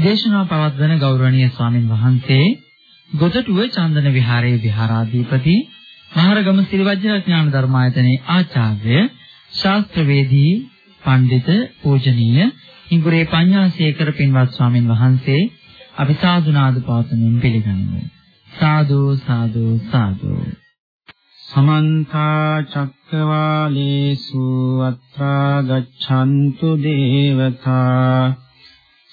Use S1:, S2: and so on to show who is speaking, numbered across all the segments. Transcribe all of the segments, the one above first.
S1: මේ දේශනාව පවත්වන ගෞරවනීය ස්වාමින් වහන්සේ ගොතටුව චන්දන විහාරයේ විහාරාධිපති මහරගම සිරිවැජ්ජඥාන ධර්මායතනයේ ආචාර්ය ශාස්ත්‍රවේදී පඬිත පූජනීය හිඟුරේ පඤ්ඤාසේකර පින්වත් ස්වාමින් වහන්සේ අපි සාදුනාද පවත්වමින් පිළිගනිමු. සාදු සාදු සාදු.
S2: සමන්ත චක්කවාලේසු අත්‍රා ගච්ඡන්තු දේවතා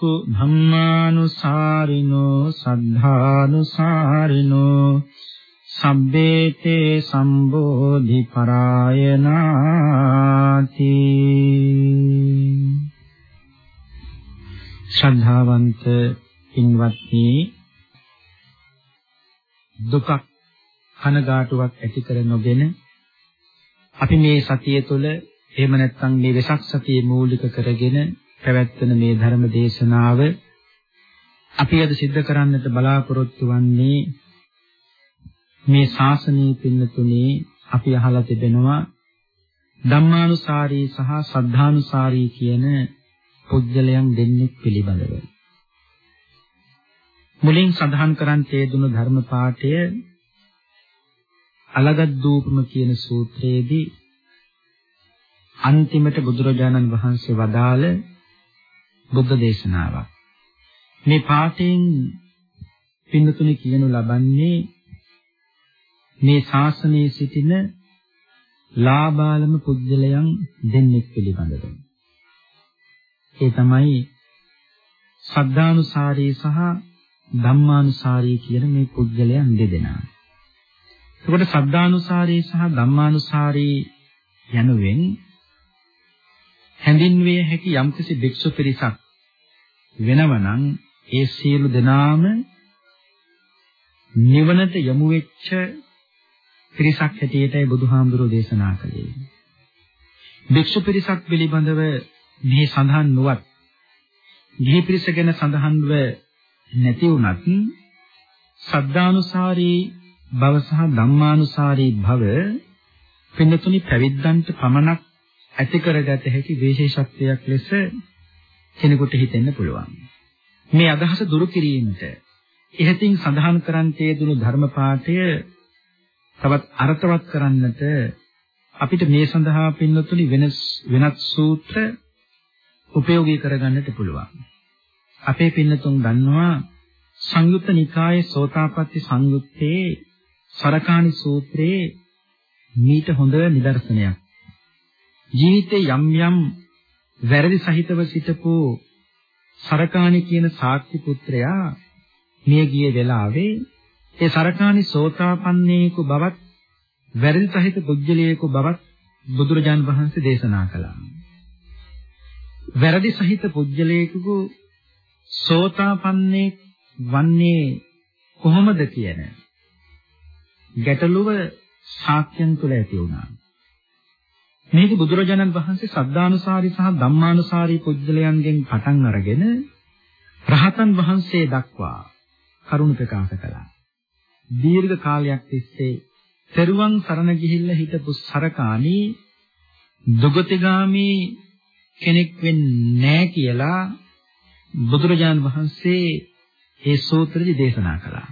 S2: භික්ඛු ධම්මානුසාරිනෝ සද්ධානුසාරිනෝ සබ්බේතේ සම්බෝධි පරායනාති ශ්‍රද්ධාවන්ත පින්වත්නි දුකක් කනගාටුවක් ඇති කර නොගෙන අපි මේ සතිය තුළ එහෙම නැත්නම් මේ වෙසක් සතියේ මූලික කරගෙන පැවැත්වෙන මේ ධර්ම දේශනාව අපි අද සිද්ධ කරන්නට බලාපොරොත්තු වන්නේ මේ ශාසනීය පින්නතුනේ අපි අහලා තිබෙනවා ධම්මානුසාරී සහ සද්ධානුසාරී කියන පුජ්‍යලයන් දෙන්නෙක් පිළිබඳව. මුලින් සඳහන් කරන් තේදුණු ධර්ම පාඨය අලගද්දූපම කියන සූත්‍රයේදී අන්තිමට බුදුරජාණන් වහන්සේ වදාළ බුද්ධ දේශනාවක්. මේ පාඨයෙන් පින්නතුනේ කියනු ලබන්නේ මේ ශාසනයේ සිටින ලාබාලම පුජ්‍යලයන් දෙන්නෙක් පිළිබඳව. ඒ තමයි සද්ධානුසාරී සහ ධම්මානුසාරී කියන මේ පුජ්‍යලයන් දෙදෙනා. එතකොට සද්ධානුසාරී සහ ධම්මානුසාරී යනුවෙන් හැඳින්විය හැකි යම්කිසි භික්ෂු පිරිසක් වෙනවනම් ඒ සියලු දෙනාම නිවනට යොමු වෙච්ච පිරිසක් හැටියටයි බුදුහාමුදුරෝ දේශනා කළේ. භික්ෂු පිරිසක් පිළිබඳව මේ සඳහන් නොවත් ගිහි පිරිස ගැන සඳහන්ව නැති වුණත් සද්ධානුසාරී භව සහ ධම්මානුසාරී භව පින්නතුනි පැවිද්දන්ට පමණක් ඇති කරගත හැකි විශේෂත්වයක් ලෙස කෙනෙකුට හිතෙන්න පුළුවන්. මේ අදහස දුරු කිරීමට ඉහතින් සඳහන් කරන්තේ දුණු ධර්ම පාඨය තවත් අර්ථවත් කරන්නට අපිට මේ සඳහා පින්නතුනි වෙනස් වෙනත් සූත්‍ර උපයෝගී කරගන්නට පුළුවන්. අපේ පින්නතුන් දන්නවා සංයුත්ත නිකායේ සෝතාපට්ටි සංයුත්තේ සරකාණි සූත්‍රයේ මීට හොඳ නිදර්ශනයක්. ජීවිතේ යම් යම් වැරදි සහිතව සිටපු සරකාණි කියන සාක්ෂි පුත්‍රයා මිය ගිය වෙලාවේ ඒ සරකාණි සෝතාපන්නේකු බවත් වැරදි සහිත පුජ්‍යලයේකු බවත් බුදුරජාන් වහන්සේ දේශනා කළා. වැරදි සහිත පුජ්‍යලයේකු සෝතාපන්නේ වන්නේ කොහොමද කියන ගැටලුව ශාක්‍යයන් තුළ ඇති වුණා. මේක බුදුරජාණන් වහන්සේ සද්ධානුසාරී සහ ධම්මානුසාරී පුජ්‍යලයන්ගෙන් පටන් අරගෙන රහතන් වහන්සේ දක්වා කරුණ ප්‍රකාශ කළා. දීර්ඝ කාලයක් තිස්සේ තෙරුවන් සරණ ගිහිල්ලා හිටපු සරකාණි දුගතිගාමි කෙනෙක් වෙන්නේ නැහැ කියලා බුදුරජාන් වහන්සේ ඒ සූත්‍රෙදි දේශනා කළා.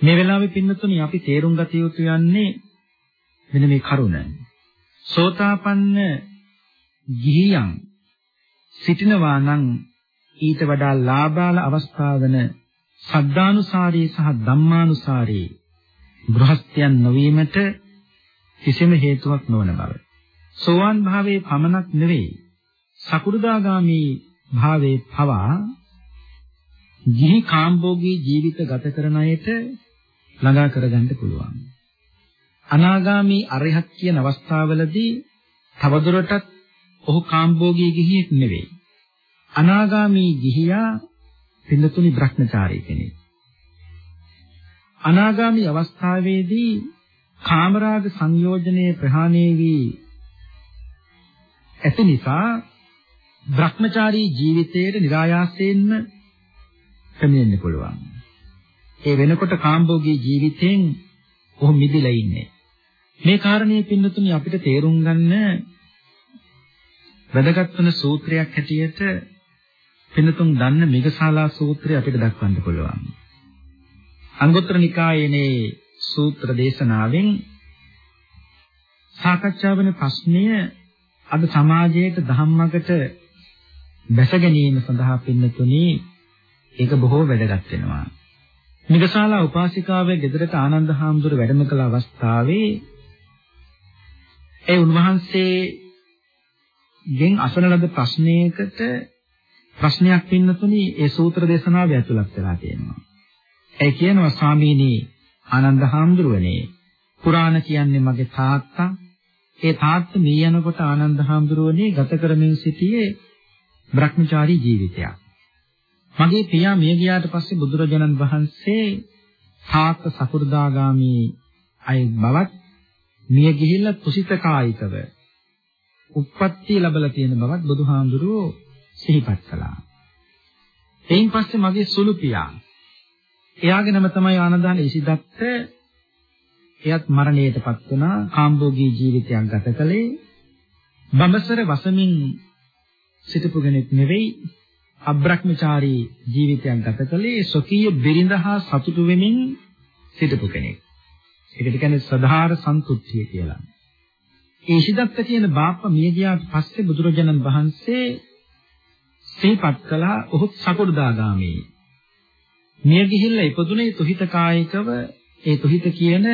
S2: මේ වෙලාවේ පින්නතුනි අපි තේරුම් ගත යුතු යන්නේ මෙන්න මේ කරුණ. සෝතාපන්න ගිහියන් සිටිනවා නම් ඊට වඩා ලාභාල අවස්ථාවන සද්ධානුසාරී සහ ධම්මානුසාරී ගෘහස්ථයන් නොවීමට කිසිම හේතුවක් නොවන බව. සෝවාන් භාවයේ පමණක් නෙවෙයි සකු르දාගාමි භාවයේ පවා ගිහි කාම්භෝගී ජීවිත ගත කරන අයට ළඟා කරගන්න පුළුවන්. අනාගාමි අරහත් කියන අවස්ථාවලදී තවදුරටත් ඔහු කාම්භෝගී ගිහියෙක් නෙවෙයි. අනාගාමි ගිහියා පින්නතුනි භ්‍රමචාරී කෙනෙක්. අනාගාමි අවස්ථාවේදී කාමරාග සංයෝජනයේ ප්‍රහාණය වී ඇති නිසා භ්‍රමචාරී ජීවිතයේ નિરાයාසයෙන්ම පැමිණෙන්න පුළුවන්. ඒ වෙනකොට කාම්භෝගී ජීවිතෙන් ඔහු මිදලා ඉන්නේ. මේ කාරණේ පින්නතුනි අපිට තේරුම් ගන්න වැදගත් වෙන සූත්‍රයක් හැටියට පින්නතුන් දන්න මිගසාලා සූත්‍රය අපිට දක්වන්න පුළුවන්. අංගුත්තර නිකායේනේ සූත්‍ර දේශනාවෙන් සාකච්ඡා වෙන ප්‍රශ්නය අද සමාජයේ ධම්මකට බැස ගැනීම සඳහා පින්නතුනි ඒක බොහෝ වැදගත් වෙනවා. මිගසාලා උපාසිකාවේ ගෙදරට ආනන්ද හාමුදුර වැඩම කළ අවස්ථාවේ ඒ උන්වහන්සේ ගෙන් අසන ලද ප්‍රශ්නයකට ප්‍රශ්නයක් පින්නතුනි ඒ සූත්‍ර දේශනාවේ ඇතුළත් වෙලා තියෙනවා. ඒ කියනවා ස්වාමීනි ආනන්ද හාමුදුරුවනේ පුරාණ කියන්නේ මගේ තාත්තා. ඒ තාත්තා මේ යනකොට ආනන්ද හාමුදුරුවනේ ගත කරමින් සිටියේ භ්‍රමචාරී ජීවිතයක්. මගේ පියා මිය ගියාට පස්සේ බුදුරජාණන් වහන්සේ තාත්ත සකු르දාගාමි අය බවත් මිය ගිහිල්ලා තුසිත කායිකව උප්පත්ති ලැබලා තියෙන බවත් බුදුහාමුදුරුවෝ සිහිපත් කළා. එයින් පස්සේ මගේ සුළු පියා. එයාගේ නම තමයි ආනන්දාන ඉසිදත්ත. එයත් මරණයටපත් වුණා. කාම්භෝගී ජීවිතයක් ගත කළේ. බඹසර වසමින් සිටපු කෙනෙක් නෙවෙයි. අබ්‍රහ්මචාරී ජීවිතයක් ගත කළේ. සොකීය බිරිඳ හා සතුටු වෙමින් සිටපු කෙනෙක්. ඒකට කියන්නේ සදාාර සන්තුෂ්තිය කියලා. ඒ ශිදත්ත කියන බාප්පා මිය ගියාට පස්සේ බුදුරජාණන් වහන්සේ සිහිපත් කළා ඔහු සකෘදාගාමී. මිය ගිහිල්ලා ඉපදුනේ තුහිත කායිකව ඒ තුහිත කියන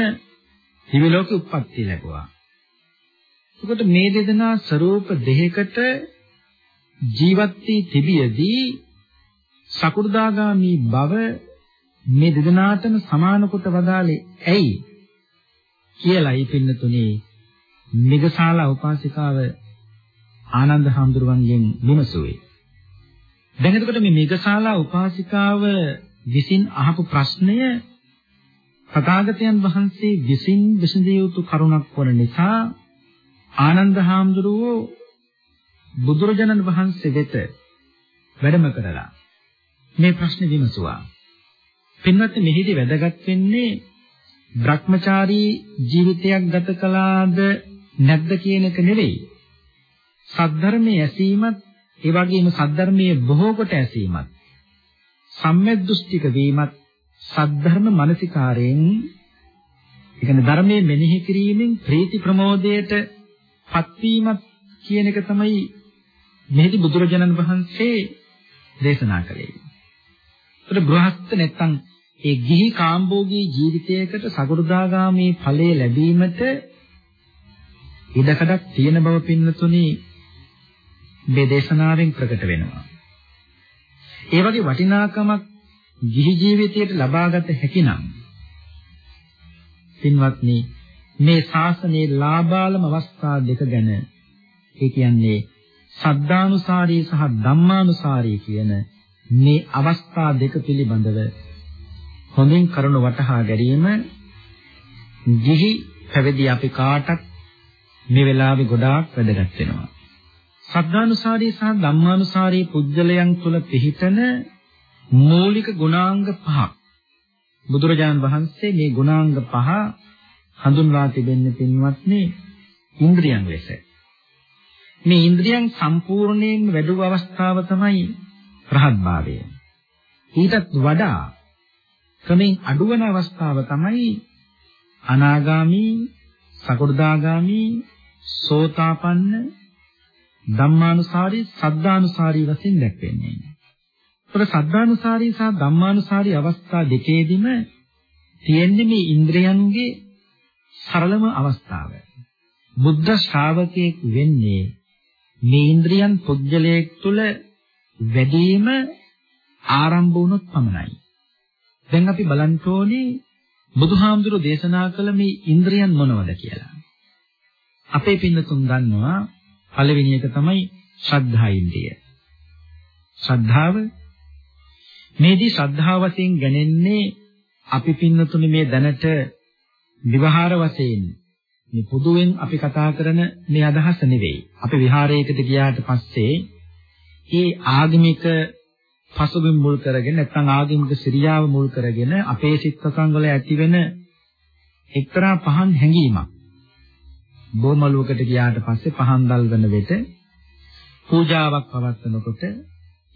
S2: දිව්‍ය ලෝකෙ උප්පත්ති ලැබුවා. එතකොට මේ දෙදෙනා ස්වરૂප දෙකකට ජීවත් වී තිබියදී සකු르දාගාමි බව මේ දෙදෙනාටම සමාන කොට වදාලේ ඇයි කියලායි පින්නතුනේ මිගසාලා උපාසිකාව ආනන්ද හාමුදුරුවන්ගෙන් විමසුවේ. දැන් එතකොට මේ මිගසාලා උපාසිකාව විසින් අහපු ප්‍රශ්නය තථාගතයන් වහන්සේ විසින් විසඳිය යුතු කරුණක් වන නිසා ආනන්ද හාමුදුරුවෝ බුදුරජාණන් වහන්සේ වෙත වැඩම කරලා මේ ප්‍රශ්නේ විමසුවා. පින්වත්නි මෙහිදී වැදගත් වෙන්නේ භ්‍රමචාරී ජීවිතයක් ගත කළාද නැද්ද කියන එක නෙවෙයි. සද්ධර්මයේ ඇසීමත් ඒ වගේම සද්ධර්මයේ බොහෝ කොට ඇසීමත් සම්‍යක් දෘෂ්ටික වීමත් සද්ධර්ම මානසිකාරයෙන් ඉගෙන ධර්මයේ මෙනෙහි කිරීමෙන් ප්‍රීති ප්‍රමෝදයට පත්වීමත් කියන එක තමයි මෙහිදී බුදුරජාණන් වහන්සේ දේශනා කළේ. ඒත් ගෘහස්ත නැත්තම් ඒ ගිහි කාම්භෝගී ජීවිතයකට සකෘදාගාමී ඵලයේ ලැබීමට ඉඩකඩක් තියෙන බව පින්නතුනි මේ දේශනාවෙන් ප්‍රකට වෙනවා. ඒ වගේ වටිනාකමක් ගිහි ජීවිතයට ලබාගත හැකි නම් පින්වත්නි මේ ශාසනයේ ලාභාලම අවස්ථා දෙක ගැන ඒ කියන්නේ සද්ධානුසාරී සහ ධම්මානුසාරී කියන මේ අවස්ථා දෙක පිළිබඳව හොඳින් කරුණ වටහා ගැනීම ගිහි පැවිදි අපි කාටත් මේ වෙලාවේ ගොඩාක් වැදගත් වෙනවා. සද්ධානුසාරී සහ ධම්මානුසාරී පුජ්‍යලයන් තුල පිහිටන මූලික ගුණාංග පහක්. බුදුරජාණන් වහන්සේ මේ ගුණාංග පහ හඳුන්වා තිබෙන්නේ පින්වත්නි ඉන්ද්‍රියන් ලෙස. මේ ඉන්ද්‍රියන් සම්පූර්ණයෙන්ම වැඩුව අවස්ථාව තමයි රහත් භාවය. ඊටත් වඩා ක්‍රමෙන් අඩුවන අවස්ථාව තමයි අනාගාමි, සකෘදාගාමි, සෝතාපන්න, ධම්මානුසාරී, සද්ධානුසාරී වශයෙන් දැක්වෙන්නේ. ඒතර සද්ධානුසාරී සහ ධම්මානුසාරී අවස්ථා දෙකේදීම තියෙන්නේ මේ ඉන්ද්‍රයන්ගේ සරලම අවස්ථාව. බුද්ධ ශ්‍රාවකයෙක් වෙන්නේ මේ ඉන්ද්‍රියන් පුජ්‍යලයක් තුල වැඩිම ආරම්භ වුණොත් පමණයි. දැන් අපි බලන්න ඕනේ බුදුහාමුදුරු දේශනා කළ මේ ඉන්ද්‍රියන් මොනවද කියලා. අපේ පින්නතුන් දන්නවා පළවෙනි එක තමයි ශ්‍රද්ධා ඉන්ද්‍රිය. ශ්‍රද්ධාව මේදී ශ්‍රද්ධාව වශයෙන් ගණන්නේ අපි පින්නතුනේ මේ දැනට විවහාර වශයෙන් මේ පොදුවෙන් අපි කතා කරන මේ අදහස නෙවෙයි. අපි විහාරයකට ගියාට පස්සේ ඒ ආගමික පසුබිම් මුල් කරගෙන නැත්නම් ආගමික සිරියාව මුල් කරගෙන අපේ සිත් සසංගල ඇතිවෙන එක්තරා පහන් හැඟීමක්. බොමලුවකට ගියාට පස්සේ පහන් දල්වන වෙත පූජාවක් පවත්වනකොට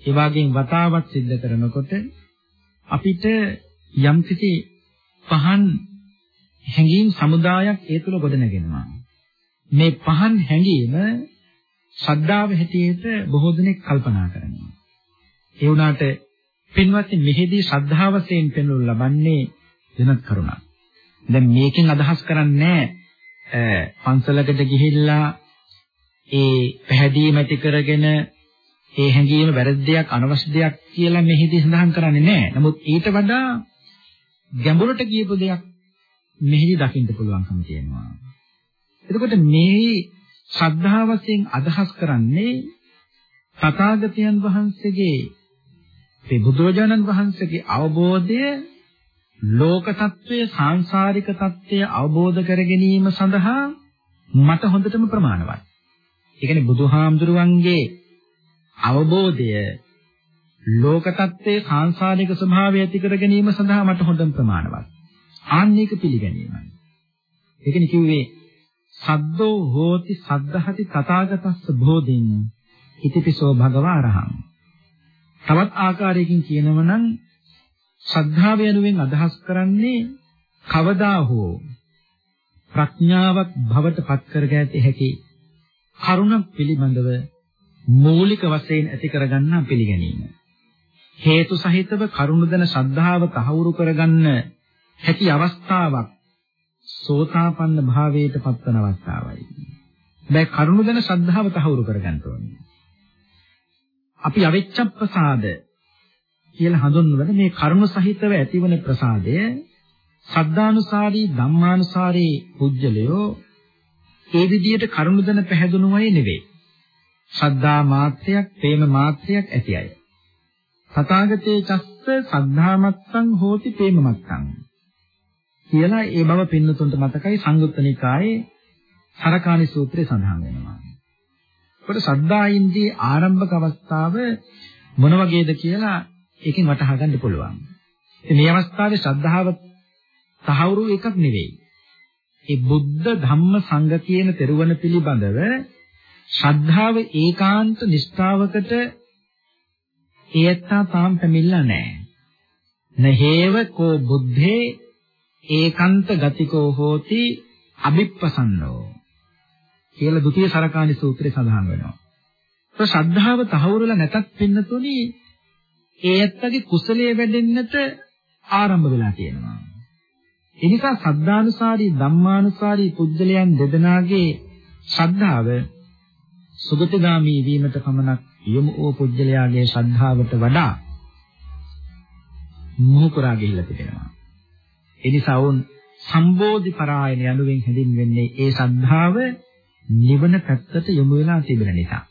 S2: ඒ වගේම වතාවක් සිද්ධ කරනකොට අපිට යම්කිසි පහන් හැඟීම් සමුදායක් ඒ තුල ගොඩනගෙනවා. මේ පහන් හැඟීම ශ්‍රද්ධාව හැටියට බොහෝ දෙනෙක් කල්පනා කරනවා. ඒ වුණාට පින්වත්නි මෙහිදී ශ්‍රද්ධාවසෙන් පෙන්වනු ලබන්නේ වෙනත් කරුණක්. දැන් මේකෙන් අදහස් කරන්නේ පන්සලකට ගිහිල්ලා ඒ පැහැදීම ඇති කරගෙන ඒ හැඟීම වැරදි දෙයක් අනවශ්‍ය දෙයක් කියලා මෙහිදී සඳහන් කරන්නේ නැහැ. නමුත් ඊට වඩා ගැඹුරට කියපු දෙයක් මෙහිදී දකින්න පුළුවන්කම තියෙනවා. එතකොට මේ ශ්‍රද්ධාවසෙන් අදහස් කරන්නේ තථාගතයන් වහන්සේගේ ඒ බුදුරජාණන් වහන්සේගේ අවබෝධය ලෝක తත්වයේ සාංශාරික తත්වයේ අවබෝධ කර ගැනීම සඳහා මට හොඳටම ප්‍රමාණවත්. ඒ කියන්නේ බුදුහාමුදුරුවන්ගේ අවබෝධය ලෝක తත්වයේ සාංශාරික ස්වභාවය ඇති කර ගැනීම සඳහා මට හොඳම ප්‍රමාණවත්. ආන්නේක පිළිගැනීමයි. ඒ කියන්නේ කිව්වේ සද්දෝ හෝති සද්ධහති තථාගතස්ස බෝධින් ඉතිපිසෝ භගවා රහං තවත් ආකාරයකින් කියනව නම් ශ්‍රද්ධාව යනුවෙන් අදහස් කරන්නේ කවදා හෝ ප්‍රඥාවක් බවට පත් කරගැති හැකි කරුණක් පිළිබඳව මූලික වශයෙන් ඇති කරගන්නා පිළිගැනීම. හේතු සහිතව කරුණ දෙන ශ්‍රද්ධාව තහවුරු කරගන්න හැකි අවස්ථාවක් සෝතාපන්න භාවයට පත්වන අවස්ථාවයි. දැන් කරුණ දෙන ශ්‍රද්ධාව තහවුරු කරගන්න ඕනේ. අපි අවිච්ඡප්පසාද කියලා හඳුන්වන මේ කරුණ සහිතව ඇතිවන ප්‍රසාදය සද්ධානුසාරී ධම්මානුසාරී පුජ්‍යලයෝ ඒ විදිහට කරුණ දෙන පැහැදුණුමයි නෙවෙයි. ශ්‍රද්ධා මාත්‍රයක්, ප්‍රේම මාත්‍රයක් ඇති අය. තථාගතේ චස්ස සද්ධාමත්තං හෝති ප්‍රේමමත්තං. කියලා ඒ බව පින්නතුන්ට මතකයි සංයුත්ත නිකායේ සරකාණි සූත්‍රයේ සඳහන් වෙනවා. ඒකට සද්ධායින්දී ආරම්භක අවස්ථාව මොන වගේද කියලා ඒකෙන් වටහා ගන්න පුළුවන්. මේ අවස්ථාවේ ශ්‍රද්ධාව තහවුරු එකක් නෙවෙයි. ඒ බුද්ධ ධම්ම සංඝ කියන තෙරුවන පිළිබඳව ශ්‍රද්ධාව ඒකාන්ත නිෂ්ඨාවකට ඒත්තා තාම පැමිණලා නැහැ. නහේව කෝ බුද්ධේ ඒකාන්ත ගතිකෝ හෝති අභිප්පසන්නෝ කියලා ဒုတိ ය සරකාණි සූත්‍රයේ සඳහන් වෙනවා. તો ශ්‍රද්ධාව තහවුරුලා නැතත් පින්නතුනි ඒ ඇත්තගේ කුසලයේ වැඩෙන්නට ආරම්භ වෙලා තියෙනවා. ඒ නිසා සද්ධානුසාරී ධම්මානුසාරී පුජ්‍යලයන් දෙදෙනාගේ ශ්‍රද්ධාව සුගතගාමී වීමට පමණක් යොමු වූ පුජ්‍යලයාගේ ශ්‍රද්ධාවට වඩා මොහුකුරා ගිහිල්ලා තිබෙනවා. ඒ නිසා වුන් සම්බෝධි පරායන යනුවෙන් හැඳින්වෙන්නේ ඒ ශ්‍රද්ධාව නිවන පැත්තට යොමු වෙලා තිබෙන නිසා.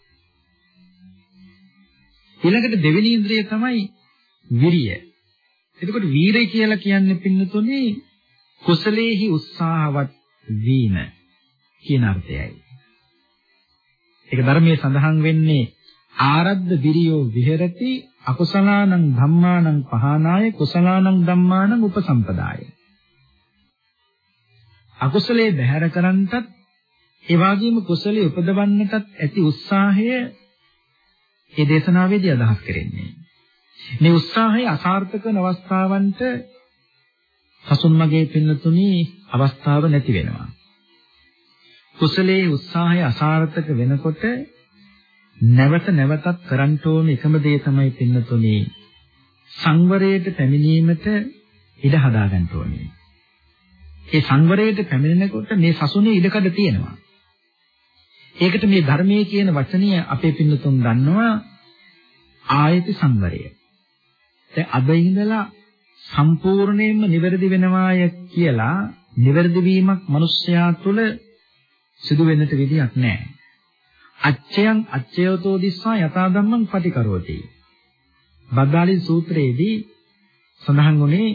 S2: ඊළඟට දෙවෙනි ඉන්ද්‍රිය තමයි විරිය. එතකොට වීරය කියලා කියන්නේ පින්නතුනේ කුසලයේහි උත්සාහවත් වීම කියන අර්ථයයි. ඒක ධර්මයේ සඳහන් වෙන්නේ ආරද්ධ විරියෝ විහෙරති අකුසලානං ධම්මානං පහනාය කුසලානං ධම්මානං උපසම්පදාය. අකුසලයේ බැහැර කරන්නටත් ඒ වගේම කුසලයේ උපදවන්නටත් ඇති උත්සාහය මේ දේශනාවේදී අදහස් කරන්නේ. මේ උත්සාහය අසාර්ථක වන අවස්ථාවන්ට සසුන්මගේ පින්නතුණි අවස්ථාව නැති වෙනවා. කුසලයේ උත්සාහය අසාර්ථක වෙනකොට නැවත නැවතත් කරන්න ඕන එකම දේ තමයි පින්නතුණි සංවරයට පැමිණීමට ඉඩ හදා ගන්න ඕනේ. ඒ සංවරයට පැමිණෙනකොට මේ සසුනේ ඉඩකඩ තියෙනවා. ඒකට මේ ධර්මයේ කියන වචනය අපේ පින්නතුන් දන්නවා ආයති සංවරය. දැන් අද ඉඳලා සම්පූර්ණයෙන්ම නිවැරදි වෙනවාය කියලා නිවැරදි වීමක් මිනිස්යා තුළ සිදු වෙන්නට විදියක් නැහැ. අච්චයන් අච්චයතෝ දිස්සා යථා ධම්මං පටිකරෝති. බද්දාලි සූත්‍රයේදී සඳහන් වුණේ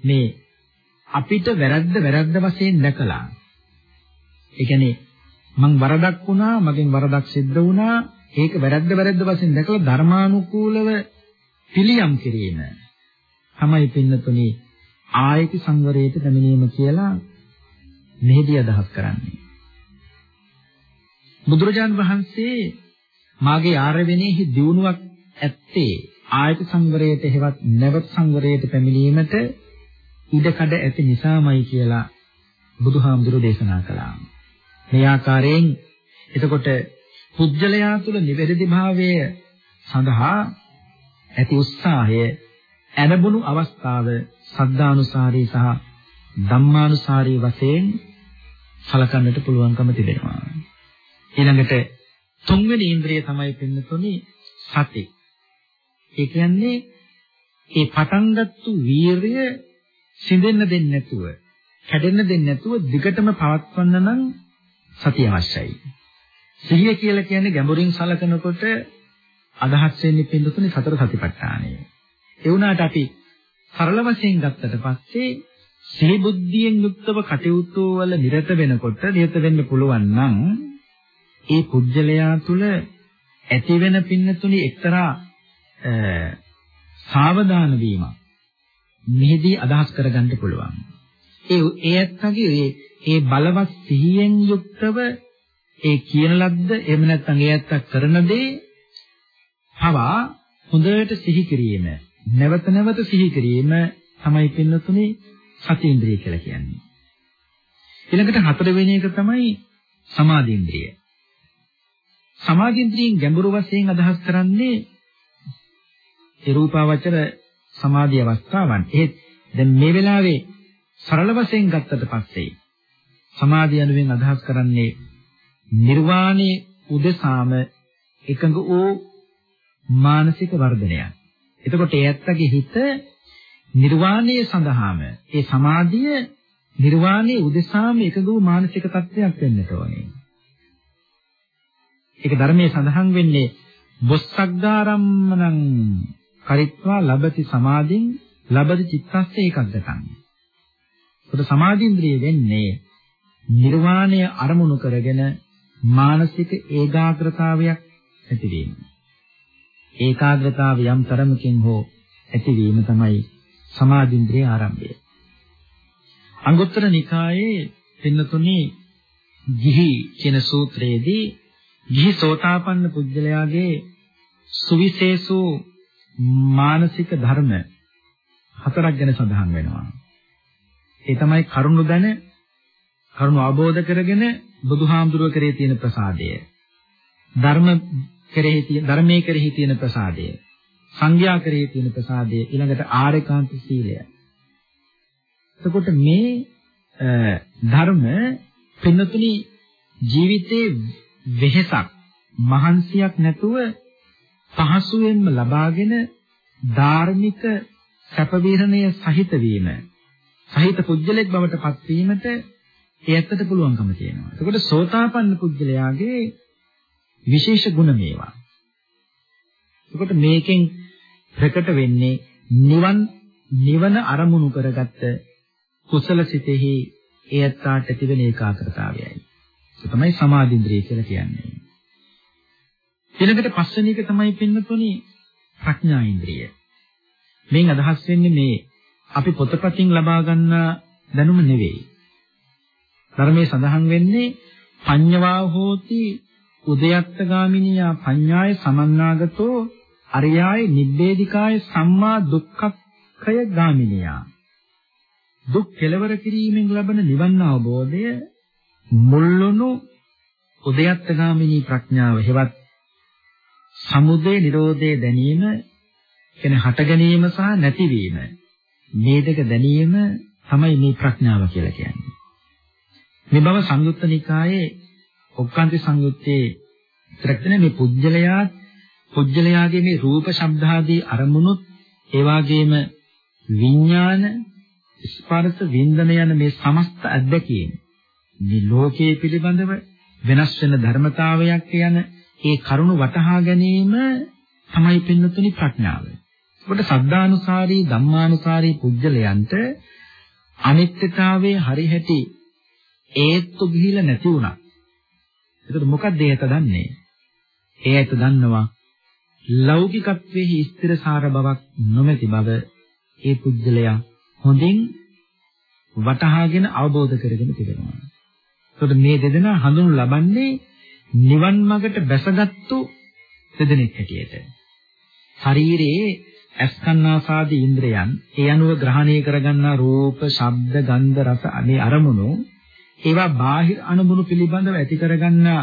S2: මේ අපිට වැරද්ද වැරද්ද වශයෙන් දැකලා ඒ කියන්නේ මං වරදක් වුණා මගෙන් වරදක් සිද්ධ වුණා. ඒක වැරද්ද වැරද්ද වශයෙන් දැකලා ධර්මානුකූලව පිළියම් කිරීම. තමයි පින්නතුනි ආයති සංවරයට පැමිණීම කියලා මෙහිදී අදහස් කරන්නේ. බුදුරජාන් වහන්සේ මාගේ ආර්යවෙනෙහි දියුණුවක් ඇත්තේ ආයත සංවරයට හෙවත් නැවත සංවරයට පැමිණීමට ඉඩකඩ ඇති නිසාමයි කියලා බුදුහාමුදුරෝ දේශනා කළා. මේ ආකාරයෙන් එතකොට පුජ්‍යලයා තුළ නිවැරදි භාවය සඳහා ඇති උත්සාහය ඇනබුණු අවස්ථාව සද්ධානුසාරී සහ ධම්මානුසාරී වශයෙන් සලකන්නට පුළුවන්කම තිබෙනවා. ඊළඟට තුන්වෙනි ඉන්ද්‍රිය තමයි පින්නතුනි සති. ඒ කියන්නේ ඒ පටන්ගත්තු වීරිය සිඳෙන්න දෙන්නේ නැතුව, කැඩෙන්න දෙන්නේ නැතුව දිගටම පවත්වන්න නම් සතිය අවශ්‍යයි. සිහිය කියලා කියන්නේ ගැඹුරින් සලකනකොට අදහස් වෙන්නේ පින්නතුනි සතර සතිපට්ඨානය. ඒ වුණාට අපි සරල වශයෙන් ගත්තට පස්සේ සිහි බුද්ධියෙන් යුක්තව කටයුතු වල නිරත වෙනකොට නිරත වෙන්න පුළුවන් නම් ඒ පුජ්‍යලයා තුල ඇති වෙන පින්නතුනි එක්තරා සාවධාන වීමක් මෙහිදී අදහස් කරගන්න පුළුවන්. ඒ ඒ ඇත්තගේ ඒ ඒ බලවත් සිහියෙන් යුක්තව ඒ කියන ලද්ද එහෙම නැත්නම් ඒ ඇත්ත කරන දේ පවා හොඳට සිහි කිරීම නැවත නැවත සිහි කිරීම තමයි පින්නතුනේ සතීන්ද්‍රිය කියලා කියන්නේ. ඊළඟට හතරවෙනි එක තමයි සමාධීන්ද්‍රිය. සමාධීන්ද්‍රියෙන් ගැඹුරු වශයෙන් අදහස් කරන්නේ ඒ රූපාවචර සමාධි අවස්ථාවන්. ඒත් දැන් මේ වෙලාවේ සරල වශයෙන් ගත්තට පස්සේ සමාධිය යනුවෙන් අදහස් කරන්නේ නිර්වාණයේ උදෙසාම එකඟ වූ මානසික වර්ධනයක්. එතකොට ඒ ඇත්තගේ හිත නිර්වාණය සඳහාම ඒ සමාධිය නිර්වාණයේ උදෙසාම එකඟ වූ මානසික තත්ත්වයක් වෙන්නට ඕනේ. ඒක ධර්මයේ සඳහන් වෙන්නේ බොස්සග්ගාරම්මනං කරිත්වා ලබති සමාධින් ලබති චිත්තස්ස ඒකග්ගතං. ඒකට සමාධින්ද්‍රිය වෙන්නේ නිර්වාණය අරමුණු කරගෙන මානසික ඒකාග්‍රතාවයක් ඇතිවීම. ඒකාග්‍රතාව යම් තරමකින් හෝ ඇතිවීම තමයි සමාධින්ද්‍රිය ආරම්භය. අංගුත්තර නිකායේ පින්නතුනි ගිහි කියන සූත්‍රයේදී ගිහි සෝතාපන්න පුජ්‍යලයාගේ සුවිශේෂෝ මානසික ධර්ම හතරක් ගැන සඳහන් වෙනවා. ඒ තමයි කරුණු දැන කරුණු අවබෝධ කරගෙන බුදුහාමුදුරුව කරේ තියෙන ප්‍රසාදය. ධර්ම කෙරෙහි තියෙන ධර්මයේ කෙරෙහි තියෙන ප්‍රසාදය. සංඥා කෙරෙහි තියෙන ප්‍රසාදය ඊළඟට ආරේකාන්ත සීලය. එතකොට මේ ධර්ම පින්නතුනි ජීවිතේ වෙහෙසක් මහන්සියක් නැතුව පහසුවෙන්ම ලබාගෙන ධාර්මික සැප විහරණය සහිත වීම සහිත පුජ්‍යලෙක් බවට පත්වීමට ඒ ඇත්තට පුළුවන්කම තියෙනවා. එතකොට සෝතාපන්න පුජ්‍යලයාගේ විශේෂ ගුණ මේවා. එතකොට මේකෙන් ප්‍රකට වෙන්නේ නිවන් නිවන අරමුණු කරගත්ත කුසල සිතෙහි ඒ ඇත්තාට ඇතිවෙන ඒකාග්‍රතාවයයි. ඒක තමයි සමාධින්ද්‍රිය කියලා කියන්නේ. ඊළඟට පස්වෙනි එක තමයි පින්නතුනි ප්‍රඥා ඉන්ද්‍රිය. මේන් අදහස් වෙන්නේ මේ අපි පොතපතින් ලබා ගන්න දැනුම නෙවෙයි. ධර්මයේ සඳහන් වෙන්නේ පඤ්ඤවා හෝති උදයත්තගාමිනියා පඤ්ඤාය සමන්නාගතෝ අරියාය නිබ්බේධිකාය සම්මා දුක්ඛක්ඛය ගාමිනියා දුක් කෙලවර කිරීමෙන් ලබන නිවන් අවබෝධය මුල්ලුණු උදයත්තගාමිනී ප්‍රඥාව හෙවත් සමුදය නිරෝධය දැනීම කියන හට ගැනීම සහ නැතිවීම මේ දෙක දැනීම තමයි මේ ප්‍රඥාව කියලා කියන්නේ. මේ බව සංයුත්ත නිකායේ ඔක්කාන්ති සංයුත්තේ ත්‍රික්තන මේ පුජ්‍යලයා පුජ්‍යලයාගේ මේ රූප ශබ්ද ආදී අරමුණුත් ඒ වගේම විඥාන ස්පර්ශ වින්දන යන මේ සමස්ත අධ්‍යක්ීම් මේ ලෝකයේ පිළිබඳව වෙනස් වෙන ධර්මතාවයක් යන ඒ කරුණ වටහා ගැනීම තමයි පින්නතුනි ප්‍රඥාව. ඒකට සද්ධානුසාරී ධම්මානුසාරී පුජ්‍යලයන්ට අනිත්‍යතාවයේ හරිහැටි ඒත්තු ගිහිලා නැති වුණා. එතකොට මොකක්ද ඒත දන්නේ? ඒ ඇත්ත දන්නවා ලෞකිකත්වයේ ස්ථිරසාර බවක් නොමැති බව ඒ පුජ්‍යලයා හොඳින් වටහාගෙන අවබෝධ කරගෙන තිබෙනවා. එතකොට මේ දෙදෙනා හඳුනු ලබන්නේ නිවන් මාර්ගට බැසගත්තු දෙදෙනෙක් හැටියට. ශරීරයේ අස්කන්නාසාදී ඉන්ද්‍රයන් ඒ අනුව ග්‍රහණය කරගන්නා රූප, ශබ්ද, ගන්ධ, රස අනේ අරමුණු ඒවා බාහිර අනුමුණු පිළිබඳව ඇති කරගන්නා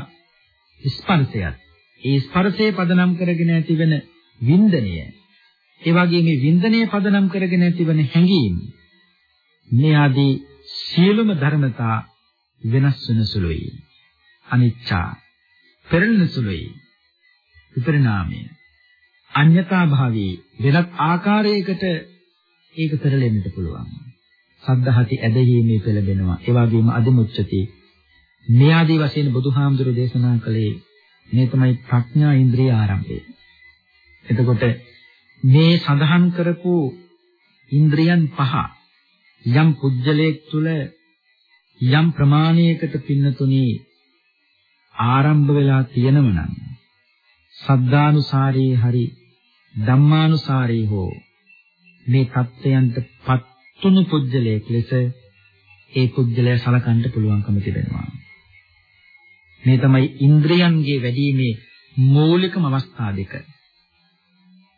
S2: ස්පර්ශයත්. ඒ ස්පර්ශයේ පදනම් කරගෙන ඇතිවෙන වින්දනය. ඒ වගේ මේ වින්දනය පදනම් කරගෙන ඇතිවන හැඟීම් මේ ආදී සියලුම ධර්මතා වෙනස් වෙන සුළුයි. අනිච්චා පෙරළෙන සුළුයි. විපරිණාමය. අඤ්‍යතා භාවී වෙනත් ආකාරයකට ඒක පෙරලෙන්නට පුළුවන්. සද්ධාහති ඇදහිීමේ පෙළඹෙනවා. ඒ වගේම අදිමුච්චති මේ ආදී වශයෙන් බුදුහාමුදුරු දේශනා කළේ මේ තමයි ප්‍රඥා ඉන්ද්‍රිය ආරම්භය. එතකොට මේ සඳහන් කරපු ඉන්ද්‍රියන් පහ යම් පුජ්‍යලයක් තුල යම් ප්‍රමාණයකට පින්නතුනි ආරම්භ වෙලා තියෙනව නම් සද්ධානුසාරී හරි ධම්මානුසාරී හෝ මේ தත්ත්වයන්ට පත්තුණු පුජ්‍යලයක් ලෙස ඒ පුජ්‍යලය සලකන්න පුළුවන්කම තිබෙනවා මේ තමයි ඉන්ද්‍රයන්ගේ වැඩිීමේ මූලිකම අවස්ථා දෙක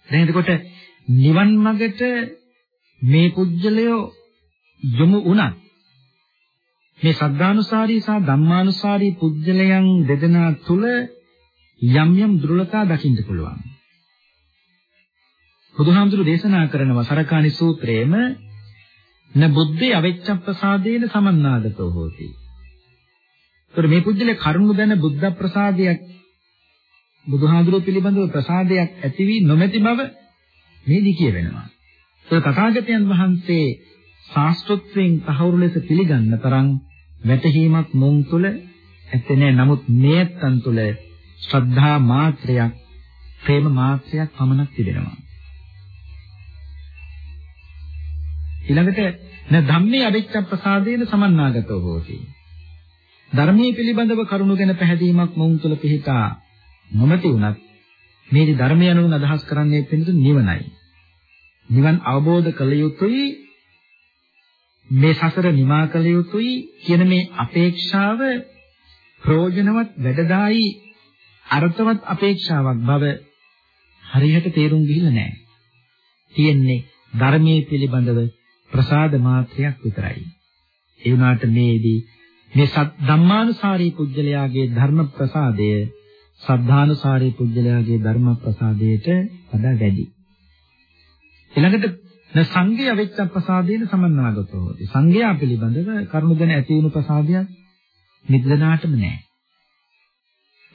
S2: දැන් එතකොට නිවන් මාර්ගට මේ පුජ්‍යලය යොමු වුණත් මේ සද්ධානුසාරී සහ ධම්මානුසාරී පුජ්‍යලයන් දෙදෙනා තුල යම් යම් දුර්ලතා දකින්න පුළුවන්. බුදුහාමුදුරු දේශනා කරන වසරකාණි සූත්‍රයේම න බුද්ධේ අවෙච්ඡප්පසාදේන සමන්නාගතෝ හෝති. ඒතර මේ පුජ්‍යලේ කරුණු දැන බුද්ධ ප්‍රසාදයක් බුදුහාඳුරෝ පිළිබඳව ප්‍රසාදයක් ඇති වී නොමැති බව මේදි කියවෙනවා. ඒ තථාගතයන් වහන්සේ ශාස්ත්‍රත්වයෙන් තහවුරු ලෙස පිළිගන්න තරම් වැටහීමක් මොන් තුල ඇත්තේ නැහැ. නමුත් මේත්තන් තුල ශ්‍රද්ධා මාත්‍රයක්, ප්‍රේම මාත්‍රයක් පමණක් තිබෙනවා. ඊළඟට න ධම්මේ අවිච්ඡ ප්‍රසාදේන සමන්නාගතෝ හෝති. ධර්මයේ පිළිබඳව කරුණු ගැන පැහැදීමක් මොන් තුල පිහිටා නොමැති වුණත් මේ ධර්මය අනුව අදහස් කරන්නේ පිළිතුරු නිවනයි. නිවන් අවබෝධ කළ යුතුයි මේ සසර නිමා කළ යුතුයි කියන මේ අපේක්ෂාව ප්‍රයෝජනවත් වැඩදායි අර්ථවත් අපේක්ෂාවක් බව හරියට තේරුම් ගිහිල්ලා නැහැ. තියෙන්නේ ධර්මයේ පිළිබඳව ප්‍රසාද මාත්‍රයක් විතරයි. ඒ වුණාට මේදී මේ ධම්මානුසාරී පුජ්‍යලයාගේ ධර්ම ප්‍රසාදය සද්ධානුසාරී පුජ්‍යලයාගේ ධර්ම ප්‍රසාදයට වඩා වැඩි. ඊළඟට න සංගය වෙච්ච ප්‍රසාදේන සමන්නාගතෝ හොති. සංගයා පිළිබඳව කරුණු දැන ඇති වුණු ප්‍රසාදයක් නිද්දනාටම නැහැ.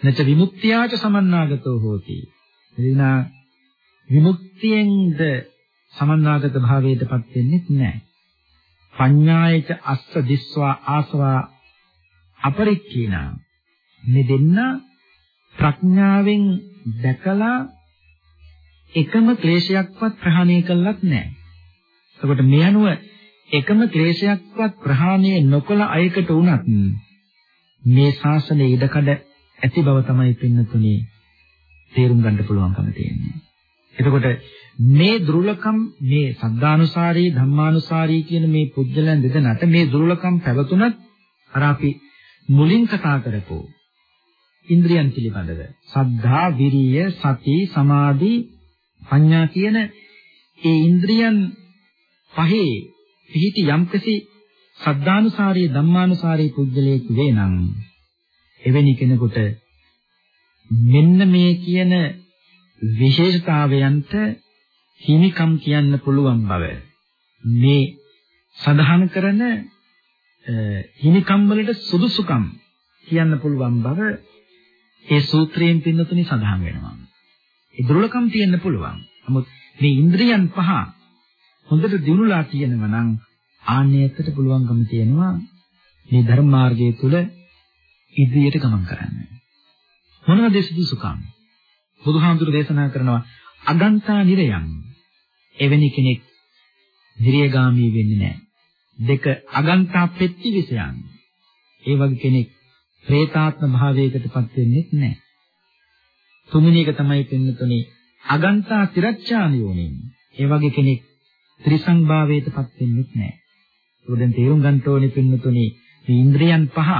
S2: නැච විමුක්තියාච සමන්නාගතෝ හෝති. එදිනා විමුක්තියෙන්ද සමන්නාගත භාවයටපත් වෙන්නේ නැහැ. පඤ්ඤායච අස්ස දිස්වා ආසවා අපරික්ඛීනා මේ දෙන්න ප්‍රඥාවෙන් දැකලා එකම ක්ලේශයක්වත් ප්‍රහාණය කළත් නැහැ. එතකොට මේ අනුව එකම ක්ලේශයක්වත් ප්‍රහාණය නොකළ අයකට වුණත් මේ ශාසනයේ ඉඩකඩ ඇති බව තමයි පින්නතුනේ තේරුම් ගන්න පුළුවන්කම තියෙන්නේ. එතකොට මේ දුර්ලකම් මේ සද්ධානුසාරී ධම්මානුසාරී කියන මේ පුජ්‍යලයන් දෙදෙනාට මේ දුර්ලකම් පැවතුනත් අර අපි මුලින් කතා කරපෝ ඉන්ද්‍රියන් පිළිබඳව සද්ධා විරිය සති සමාධි ප්‍රඥා කියන ඒ ඉන්ද්‍රියන් පහේ පිහිටි යම්කිසි සද්ධානුසාරී ධම්මානුසාරී පුජ්‍යලයක් වේ නම් එවැනි කෙනෙකුට මෙන්න මේ කියන විශේෂතාවයන්ට හිමිකම් කියන්න පුළුවන් බව මේ සඳහන් කරන හිමිකම් වලට සුදුසුකම් කියන්න පුළුවන් බව ඒ සූත්‍රයෙන් පින්නතුනි සඳහන් වෙනවා. ඒ දුර්ලකම් තියෙන්න පුළුවන්. නමුත් මේ ඉන්ද්‍රියන් පහ හොඳට දිනුලා තියෙනවා නම් ආන්නයකට පුළුවන්කම තියෙනවා මේ ධර්ම මාර්ගය තුල ඉදිරියට ගමන් කරන්න. මොනවද සුදුසුකම්? බුදුහාමුදුරු දේශනා කරනවා අගන්තා නිරයන්. එවැනි කෙනෙක් නිරයගාමී වෙන්නේ නැහැ. දෙක අගන්තා පෙත්ති විසයන්. ඒ වගේ කෙනෙක් പ്രേතාත්ම භාවයකටපත් වෙන්නේ නැහැ. තුන්වෙනි එක තමයි පින්නතුනේ අගන්තා තිරච්ඡානියෝනින්. ඒ වගේ කෙනෙක් ත්‍රිසං භාවයටපත් වෙන්නේ නැහැ. උදෙන් තේරුම් ගන්න ඕනේ පින්නතුනේ මේ ඉන්ද්‍රියන් පහ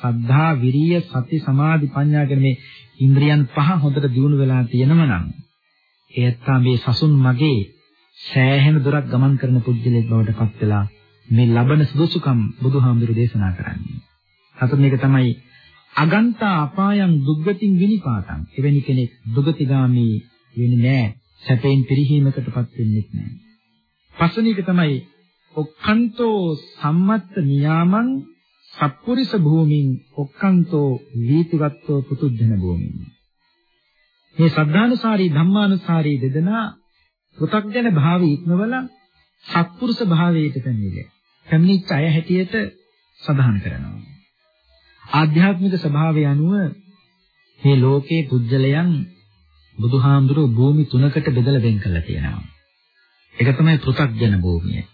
S2: සද්ධා විරිය සති සමාධි ප්‍රඥා කියන මේ ඉන්ද්‍රියන් පහ හොඳට දියුණු වෙලා තියෙනම නම් එයත්තා මේ සසුන් මගේ සෑහෙන දුරක් ගමන් කරන පුජ්‍යලෙක් බවට පත් වෙලා මේ ලබන සුදුසුකම් බුදුහාමුදුරු දේශනා කරන්නේ. හතරෙනි එක තමයි අගන්තා අපායන් දුග්ගතින් විනිපාතං. එවැනි කෙනෙක් දුගතිගාමී වෙන්නේ නැහැ. සැපෙන් පිරිහීමකටපත් වෙන්නේ නැහැ. පස්වෙනි එක තමයි ඔක්칸තෝ සම්මත්ත නියාමං සත්පුරිස භූමින් ඔක්칸තෝ වීතිවත්ව පුතුජන භූමින් මේ සද්ධානුසාරී ධම්මානුසාරී දෙදෙනා පෘථග්ජන භාවී ඉක්මවලා සත්පුරුෂ භාවයට පැමිණිලා. පැමිණිච්ච අය හැටියට සඳහන් කරනවා. ආධ්‍යාත්මික ස්වභාවය අනුව මේ ලෝකේ පුජ්‍යලයන් බුදුහාමුදුරුවෝ භූමි තුනකට බෙදලා වෙන් කරලා තියෙනවා. එක තමයි පෘථග්ජන භූමිය.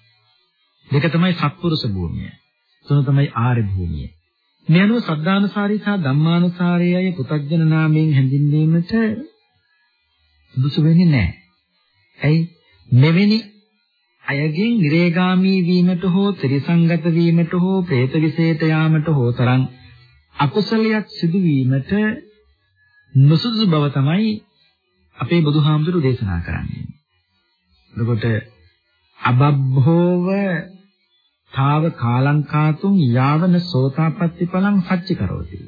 S2: දෙක තමයි සත්පුරුෂ භූමිය. තුන තමයි ආර්ය භූමිය. මේ අනුව සද්ධානුසාරී සහ ධම්මානුසාරී අය පෘථග්ජන නාමයෙන් හැඳින්වීමට සුදුසු වෙන්නේ නැහැ. ඇයි? මෙවැනි අයගෙන් නිරේගාමී වීමට හෝ ත්‍රිසංගත වීමට හෝ പ്രേත විශේෂයට යාමට හෝ තරම් අකුසලයක් සිදුවීමට නුසුදුසු බව තමයි අපේ බුදුහාමුදුරු දේශනා කරන්නේ. එතකොට අබබ්බෝව තාව කාලංකාතුන් යාවන සෝතාපට්ටි පලං සච්චි කරෝති.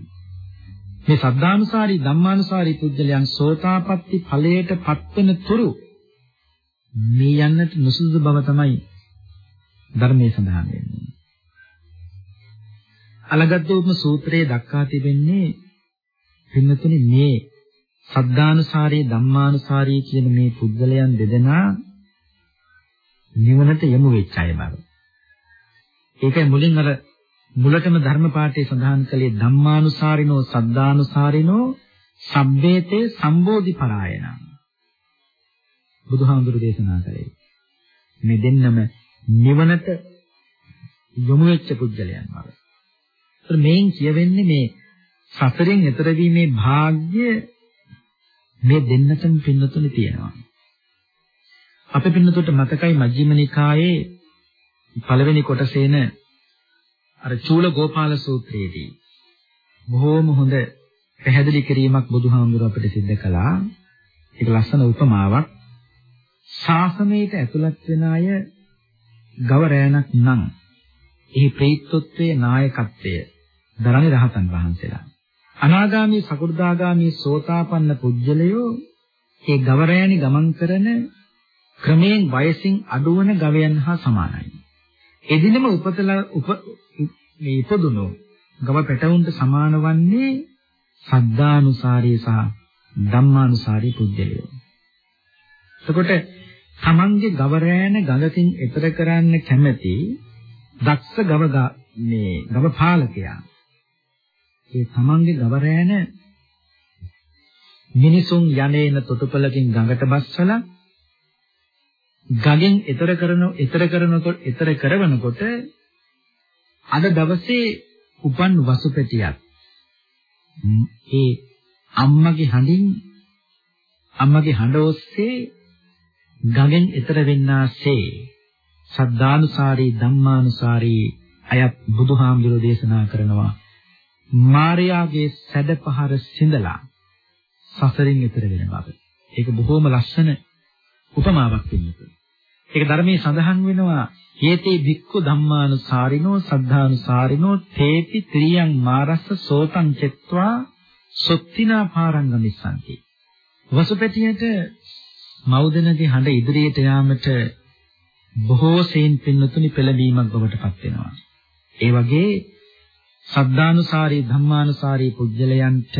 S2: මේ සද්ධානුසාරී ධම්මානුසාරී පුජ්‍යලයන් සෝතාපට්ටි ඵලයට පත්වන තුරු මේ යන්නට නුසුදුසු බව තමයි ධර්මයේ සඳහන් වෙන්නේ. අලගද්දෝපම සූත්‍රයේ දක්වා තිබෙන්නේ පින්නතුනි මේ සද්ධානුසාරී ධම්මානුසාරී කියන මේ පුද්ගලයන් දෙදෙනා නිවනට යමු වෙච්ච අය බව. ඒකයි මුලින් අර මුලටම ධර්ම පාඨයේ සඳහන් කළේ ධම්මානුසාරිනෝ සද්ධානුසාරිනෝ සබ්බේතේ සම්බෝධි පරායන. බුදුහාමුදුරු දේශනා කළේ. මේ දෙන්නම නිවනට යොමු වෙච්ච පුද්ගලයන් වල. ඒත් මේන් කියවෙන්නේ මේ සසරෙන් එතර වීමේ වාග්ය මේ දෙන්නටම පින්නතුනේ තියෙනවා. අපේ පින්නතුට මතකයි මජ්ක්‍ධිම නිකායේ පළවෙනි කොටසේන අර චූල ගෝපාල සූත්‍රයේදී බොහෝම හොඳ පැහැදිලි කිරීමක් බුදුහාමුදුරුව අපිට සිද්ධ කළා. ඒක ලස්සන උපමාවක්. ශාසනයට ඇතුළත් වෙන අය ගව රැණක් නම් එහි ප්‍රේත්ත්වයේ නායකත්වය දරන්නේ රහතන් වහන්සේලා. අනාගාමී සකු르දාගාමී සෝතාපන්න පුජ්‍යලයෝ ඒ ගව රැණි ගමන් කරන ක්‍රමයෙන් වයසින් අඩුවන ගවයන් හා සමානයි. එදිනම උපතලා උප මේ ඉපදුණු ගව පැටවුන්ට සමාන වන්නේ සද්ධානුසාරී සහ ධම්මානුසාරී පුජ්‍යලයෝ. එතකොට තමන්ගේ ගවරෑන ගඟකින් එතර කරන්න කැමැති දක්ෂ ගව මේ ගව පාලකයා. ඒ තමන්ගේ ගවරෑන මිනිසුන් යන්නේන තොටුපළකින් ගඟට බස්සලා ගගෙන් එතර කරන එතර කරනකොට එතර කරවනකොට අද දවසේ උපන් වසුපැටියක් ඒ අම්මගේ හඬින් අම්මගේ හඬ ඔස්සේ ගගෙන් එතර වෙන්නාසේ සද්ධානුසාරී ධම්මානුසාරී අයත් බුදුහාමුදුරෝ දේශනා කරනවා මාර්යාගේ සැඩපහර සිඳලා සසරින් එතර වෙන බව. ඒක බොහොම ලස්සන උපමාවක් වෙන්නේ. ඒක ධර්මයේ සඳහන් වෙනවා හේතේ භික්ඛු ධම්මානුසාරිනෝ සද්ධානුසාරිනෝ තේපි ත්‍රියං මාරස්ස සෝතං චෙත්වා සොත්තිනා බොහෝ සෙයින් පින්නතුනි පෙළඹීමක් බවට පත් වෙනවා. ඒ වගේ සද්ධානුසාරී ධම්මානුසාරී පුජ්‍යලයන්ට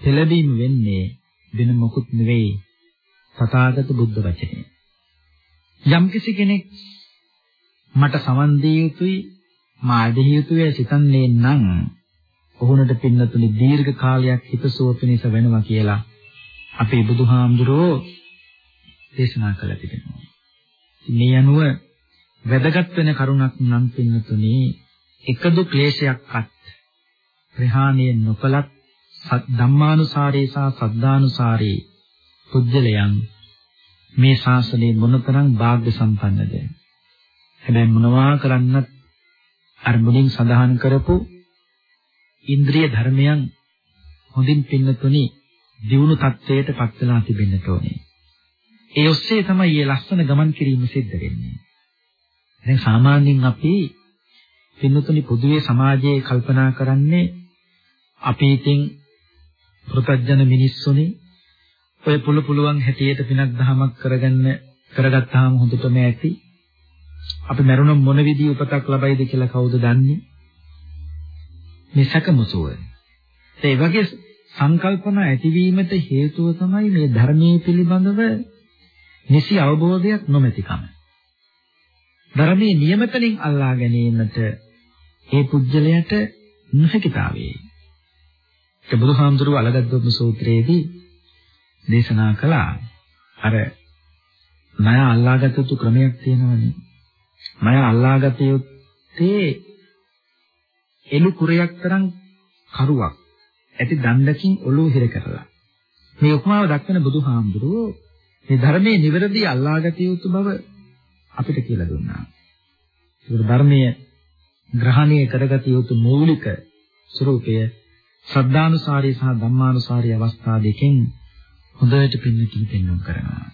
S2: පෙළඹීම වෙන්නේ වෙන මොකුත් නෙවෙයි තථාගත බුද්ධ වචනේ. යම්කිසි කෙනෙක් මට සමන් දිය යුතුයි මා අධිය යුතුය සිතන්නේ නම් ඔහුනට පින්නතුනි දීර්ඝ කාලයක් හිතසුව පිණිස වෙනවා කියලා අපේ බුදුහාමුදුරෝ දේශනා කළ තිබෙනවා. මේ අනුව වැදගත් වෙන කරුණක් නම් පින්නතුනි එකදු ක්ලේශයක්වත් ප්‍රහාණය නොකලත් ධම්මානුසාරේ සහ සද්ධානුසාරේ පුජ්‍යලයන් මේ ශාසනයේ මොනතරම් වාග්ය සම්පන්නද හැබැයි මොනවා කරන්නත් අර මුලින් සඳහන් කරපු ඉන්ද්‍රිය ධර්මයන් හොඳින් පින්නතුනි දියුණු තත්වයට පත් වෙලා තිබෙන්න ඕනේ. ඒ ඔස්සේ තමයි මේ ලස්සන ගමන් කිරීම සිද්ධ වෙන්නේ. දැන් සාමාන්‍යයෙන් අපි පින්නතුනි පොදුවේ සමාජයේ කල්පනා කරන්නේ අපි ඉතින් ප්‍රත්‍යජන මිනිස්සුනේ ඔය පුළු පුළුවන් හැටියට පිනක් දහමක් කරගන්න කරගත්තාම හොඳටම ඇති. අපි මරුණොත් මොන විදිහේ උපතක් ලබයිද කියලා කවුද දන්නේ? මේ සැකමුසුව. ඒ වගේ සංකල්පන ඇතිවීමට හේතුව තමයි මේ ධර්මයේ පිළිබඳව නිසි අවබෝධයක් නොමැතිකම. ධර්මයේ නියමතලින් අල්ලා ගැනීමට ඒ පුජ්‍යලයට නොහැකිතාවය. ඒ බුදුහාමුදුරුව අලගද්දොත් සූත්‍රයේදී දේශනා කළා අර ණය අල්ලාගත යුතු ක්‍රමයක් තියෙනවනේ. ණය අල්ලාගත යුත්තේ එළු කුරයක් තරම් කරුවක් ඇති දණ්ඩකින් ඔළුව හිර කරලා. මේ උපමාව දක්වන බුදුහාමුදුරුවෝ මේ ධර්මයේ නිවැරදි අල්ලාගත යුතු බව අපිට කියලා දුන්නා. ඒක ධර්මයේ ග්‍රහණය කරගත යුතු මූලික ස්වરૂපය ශ්‍රද්ධානුසාරී සහ ධම්මානුසාරී අවස්ථා දෙකෙන් හොඳට පින්නතුන් පෙන්වන්න කරනවා.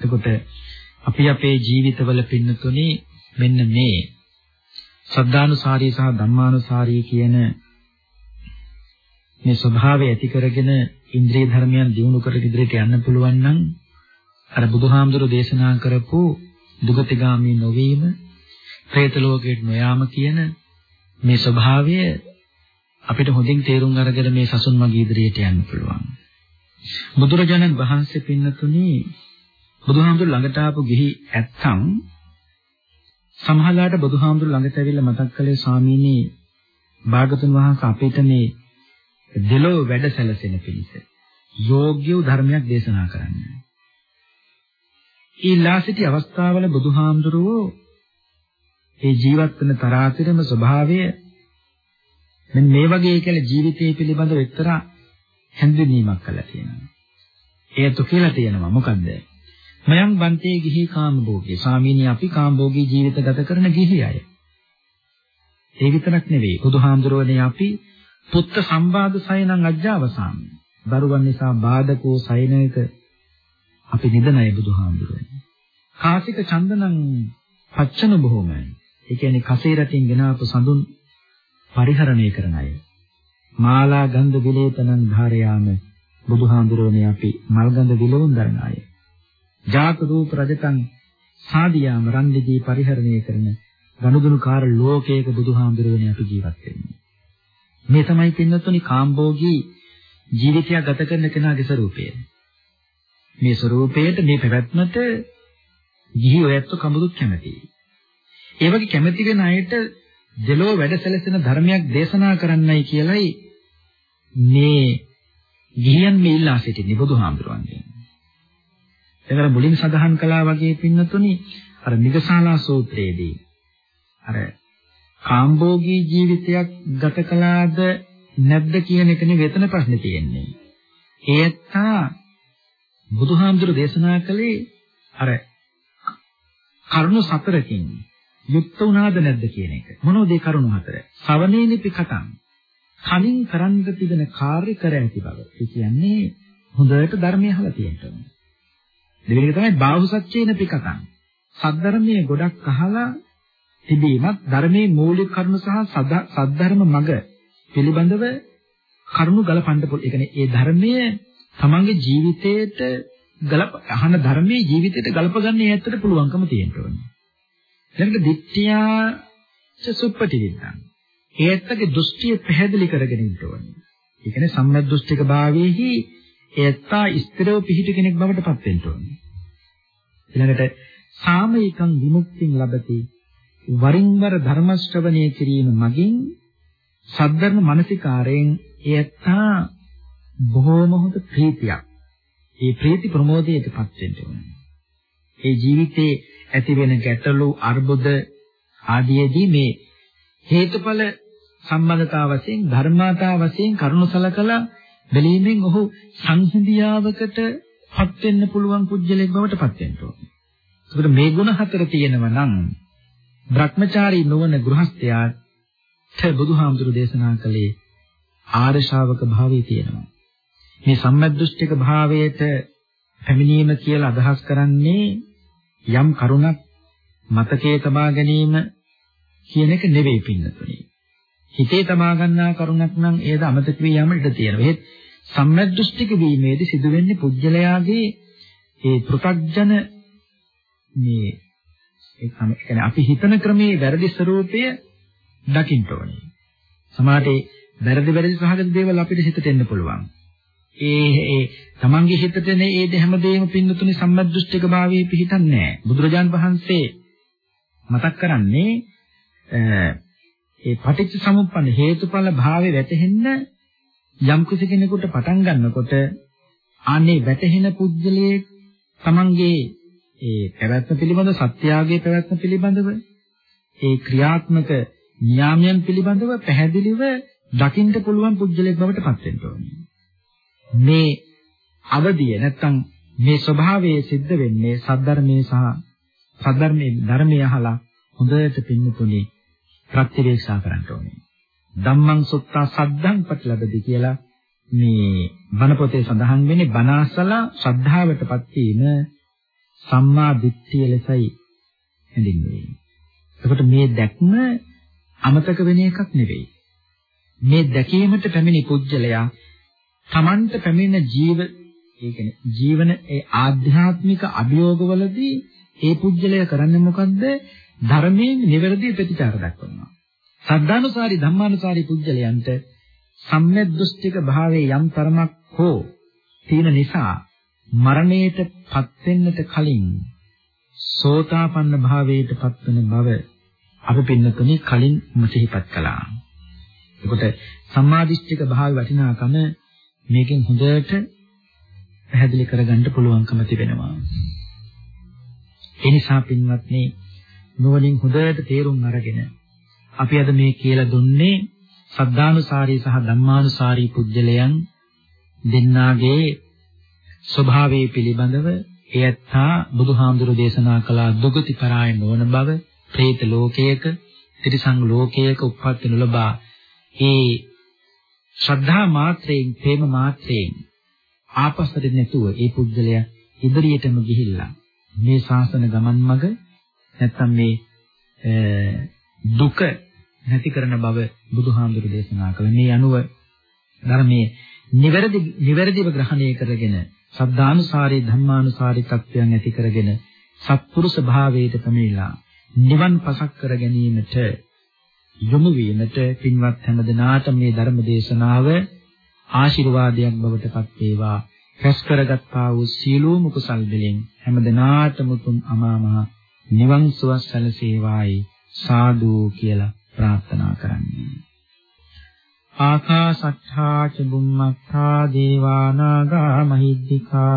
S2: එතකොට අපි අපේ ජීවිතවල පින්නතුනේ මෙන්න මේ ශ්‍රද්ධානුසාරී සහ ධම්මානුසාරී කියන මේ ස්වභාවය ඇති කරගෙන ඉන්ද්‍රිය ධර්මයන් දියුණු කර ඉදිරියට යන්න පුළුවන් නම් අර බුදුහාමුදුරු දේශනා කරපු දුගතිගාමී නොවීම, പ്രേත ලෝකයට නොයාම කියන මේ ස්වභාවය අපිට හොඳින් තේරුම් අරගෙන මේ සසුන් මගී ඉදිරියට යන්න පුළුවන්. බුදුරජාණන් වහන්සේ පින්නතුනි බුදුහාමුදුරු ළඟට ආපු ගිහි ඇත්තම් සමහරලාට බුදුහාමුදුරු ළඟට ඇවිල්ලා මතක් කළේ ස්වාමීනි භාගතුන් වහන්සේ අපිට මේ දෙලොව වැඩ සැලසෙන පිණිස යෝග්‍ය ධර්මයක් දේශනා කරන්න. ඊළා සිටි අවස්ථාවල බුදුහාමුදුරුවෝ ඒ ජීවත් වෙන තරාතිරම ස්වභාවය මෙන්න මේ වගේ කියලා ජීවිතය පිළිබඳව එක්තරා හැඳින්වීමක් කළා තියෙනවා. ඒත් කියලා තියෙනවා මොකද්ද? මයන් බන්තේ ගිහි කාමභෝගී. ස්වාමීනි අපි කාමභෝගී ජීවිත ගත කරන ගිහි අය. ඒ විතරක් නෙවෙයි. බුදුහාමුදුරුවනේ අපි පුත්ත සම්බාධ සයනං අජ්ජාවසාමි. දරුවන් නිසා බාධකෝ සයනයක අපි නිදනයි බුදුහාමුදුරුවනේ. කාසික චන්දනං පච්චන බොහොමයි. ඒ කියන්නේ කසේ රටින් ගෙනාපු සඳුන් පරිහරණය කරන අය. මාලා ගන්ධ විලේපනං ධාරයාම බුදුහාඳුරෝනේ අපි මල්ගඳ විලවුන් දරන අය. ජාත රූප රජතං සාදියාම රන්දිදී පරිහරණය කරන ගනුදෙනු කාර ලෝකයක බුදුහාඳුරෝනේ අපි ජීවත් වෙන්නේ. මේ තමයි පින්නතුනි කාම්භෝගී ජීවිතයක් ගත කරන කෙනාගේ ස්වરૂපය. මේ ස්වરૂපයට මේ පැවැත්මට ගිහි ඔයත් කමුදුත් කැමතියි. ඒ වගේ කැමති වෙන අයට දෙලෝ වැඩසැලසෙන ධර්මයක් දේශනා කරන්නයි කියලයි මේ ගිහියන් මේ ඉල්ලා සිටින්නේ බුදුහාමුදුරන්ගෙන්. එතන මුලින් සඳහන් කළා වගේ පින්නතුනි අර මිගසාලා සූත්‍රයේදී අර කාම්භෝගී ජීවිතයක් ගත කළාද නැද්ද කියන එකනේ වෙතන ප්‍රශ්නේ තියෙන්නේ. ඒත්තා බුදුහාමුදුර දේශනා කළේ අර කරුණු සතරකින් යුක්ත වුණාද නැද්ද කියන එක. මොනවද ඒ කරුණු හතර? සවනේනිපි කතං. කලින් කරන්න තිබෙන කාර්ය කර ඇති බව. ඒ කියන්නේ හොඳට ධර්මය අහලා තියෙන්න ඕනේ. දෙවෙනි එක තමයි බාහුසත්‍යේන පිකතං. සද්ධර්මයේ ගොඩක් අහලා තිබීමත් ධර්මයේ මූලික කරුණු සහ සද්ධර්ම මඟ පිළිබඳව කරුණු ගලපන්න පුළුවන්. ඒ කියන්නේ ඒ ධර්මයේ තමන්ගේ ජීවිතයට ගලප අහන ධර්මයේ ජීවිතයට ගලප ගන්න ඒ ඇත්තට පුළුවන්කම තියෙන්න ඕනේ. ඊළඟට දිට්ඨියාච සුප්පටිවිද්දං. ඒ ඇත්තගේ දෘෂ්ටිය පැහැදිලි කරගෙන ඉන්න ඕනේ. ඒ කියන්නේ සම්මත දෘෂ්ටික භාවයේහි එත්තා ස්ථිරව පිහිට කෙනෙක් බවට පත් වෙන්න ඕනේ. ඊළඟට සාමයිකං විමුක්තිං ලබති වරින් වර ධර්ම ශ්‍රවණය කිරීම මගින් සද්ධර්ම මානසිකාරයෙන් එත්තා බොහෝම හොඳ ප්‍රීතියක්. ඒ ප්‍රීති ප්‍රමෝදයටපත් වෙන්න ඕනේ. ඒ ජීවිතේ ඇති වෙන ගැටලු අර්බුද ආදීදී මේ හේතුඵල සම්බන්ධතා වශයෙන් ධර්මාතා වශයෙන් කරුණසලකලා බැලීමෙන් ඔහු සංහිඳියාවකට පත් වෙන්න පුළුවන් කුජලයක් බවට පත් වෙන්න ඕනේ. ඒකට මේ ಗುಣ හතර තියෙනවා නම් Brahmachari නොවන ගෘහස්ථයාට බුදුහාමුදුරු දේශනා කළේ ආර්ය ශාවක භාවය තියෙනවා. මේ සම්මද්දෘෂ්ටික භාවයට පැමිණීම කියලා අදහස් කරන්නේ යම් කරුණක් මතකයේ තබා ගැනීම කියන එක නෙවෙයි පින්නතුනි. හිතේ තබා ගන්නා කරුණක් නම් ඒද අමතක වී යෑමට තියෙනවා. ඒත් සම්මද්දෘෂ්ටික වීමේදී සිදුවෙන්නේ පුජ්‍යලයාගේ ඒ පෘථග්ජන මේ ඒ කියන්නේ අපි හිතන ක්‍රමයේ වැරදි ස්වરૂපය දකින්න ඕනේ. සමහරට වැරදි වැරදි සහගත දේවල් අපිට හිතට එන්න පුළුවන්. ඒ ඒ තමන්ගේ හිතට එන ඒ හැමදේම පින්නතුනි සම්මද්දෘෂ්ටික භාවයේ පිහිටන්නේ නැහැ. බුදුරජාන් වහන්සේ මතක් කරන්නේ ඒ පටිච්ච සමුප්පන්න හේතුඵල භාවයේ වැටෙන්න යම් කෙනෙකුට පටන් ගන්නකොට අනේ වැටහෙන පුජ්‍යලයේ තමන්ගේ ඒ පැවැත්ම පිළිබඳ සත්‍යාගයේ පැවැත්ම පිළිබඳව ඒ ක්‍රියාත්මක න්‍යාමයන් පිළිබඳව පැහැදිලිව දකින්න පුළුවන් පුජ්‍යලයක් බවට පත් වෙන්න ඕනේ. මේ අවදිය නැත්තම් මේ ස්වභාවයේ සිද්ධ වෙන්නේ සද්ධර්මයේ සහ සද්ධර්මයේ ධර්මයේ අහලා හොඳට පින්නතුනේ ප්‍රතිවේක්ෂා කරන්න ඕනේ. ධම්මං සුත්තා සද්ධං පටලබදී කියලා මේ බණ පොතේ සඳහන් වෙන්නේ බණ අසලා ශ්‍රද්ධාවටපත් වීම සම්මා දිට්ඨිය ලෙසයි හැඳින්වෙන්නේ. එතකොට මේ දැක්ම අමතක වෙන එකක් නෙවෙයි. මේ දැකීමට පැමිණි පුජ්‍යලයා Tamanta පැමිණෙන ජීව ඒ කියන්නේ ජීවන ඒ ආධ්‍යාත්මික අභියෝගවලදී ඒ පුජ්‍යලය කරන්නේ මොකද්ද? ධර්මයෙන් නිවැරදි ප්‍රතිචාර දක්වනවා. සද්ධානුසාරී ධම්මානුසාරී පුජ්‍යලයන්ට සම්‍යක් දෘෂ්ටික භාවයේ යම් තරමක් හෝ තියෙන නිසා මරණයට පත් වෙන්නට කලින් සෝතාපන්න භාවයට පත් වෙන බව අපි පින්නතුනි කලින් මුසිහිපත් කළා. එතකොට සම්මාදිෂ්ඨික භාවය වටිනාකම මේකෙන් හොඳට පැහැදිලි කරගන්න පුළුවන්කම තිබෙනවා. ඒ නිසා පින්වත්නි නුවණින් හොඳට තේරුම් අරගෙන අපි අද මේ කියලා දුන්නේ සද්ධානුසාරී සහ ධම්මානුසාරී පුජ්‍යලයන් දෙන්නාගේ ස්වභාවයේ පිළිබඳව එයත්තා බුදුහාමුදුරු දේශනා කළ දුගති පරාය නොවන බව, പ്രേත ලෝකයක, ත්‍රිසං ලෝකයක උප්පත්ති නොලබා ඒ ශ්‍රද්ධා මාත්‍රයෙන්, ප්‍රේම මාත්‍රයෙන් ආපස්සට නැතුව ඒ පුජ්‍යලයා ඉදිරියටම ගිහිල්ලා මේ ශාසන ගමන් මඟ නැත්තම් මේ දුක නැති කරන බව බුදුහාමුදුරු දේශනා කළා. මේ අනුව ධර්මයේ නිවැරදි නිවැරදිව ග්‍රහණය කරගෙන සද්ධානුසාරී ධම්මානුසාරී තත්වයන් ඇති කරගෙන සත්පුරුෂ භාවයට පැමිණලා නිවන් පසක් කර ගැනීමට යොමු වීමට පින්වත් හැම දිනාට මේ ධර්ම දේශනාව ආශිර්වාදයක් බවට පත් වේවා. රැස් කරගත්තා වූ සීලෝම කුසල් දෙලෙන් හැම දිනාටම උතුම් අමාමහ නිවන් සුව සැලසේවායි සාදු කියලා ප්‍රාර්ථනා කරන්නේ. ආකාශට්ඨා ච බුම්මත්තා දේවානාගා මහිද්దికා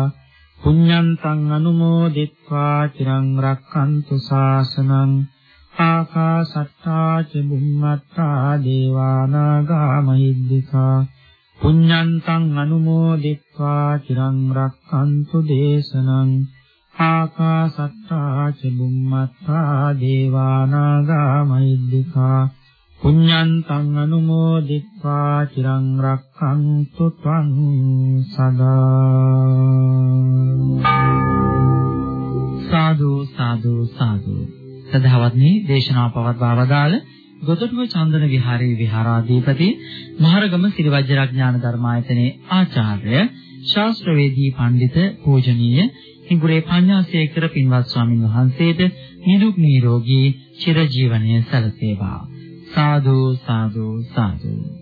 S2: පුඤ්ඤන්තං අනුමෝදිත්වා චිරං රක්ඛන්තු ශාසනං ආකාශට්ඨා ච බුම්මත්තා දේවානාගා මහිද්దికා පුඤ්ඤන්තං අනුමෝදිත්වා චිරං රක්ඛන්තු දේශනං ආකාශට්ඨා ච බුම්මත්තා දේවානාගා මහිද්దికා පුඤ්ඤන්තං අනුමෝදිත්වා චිරං රක්ඛන්තු ත්වං සදා.
S1: සාදු සාදු සාදු. සදහවත්නි දේශනාව පවත්වා වදාළ ගොතටුව චන්දන විහාරයේ විහාරාධිපති මහරගම සිරිවජ්ජරඥාන ධර්මායතනයේ ආචාර්ය ශාස්ත්‍රවේදී පඬිත පූජනීය හිඟුරේ පඤ්ඤාසේකර පින්වත් ස්වාමින් වහන්සේට නිදුක් නිරෝගී චිරජීවනයේ සැලසේවා. සාදු සාදු සාදු.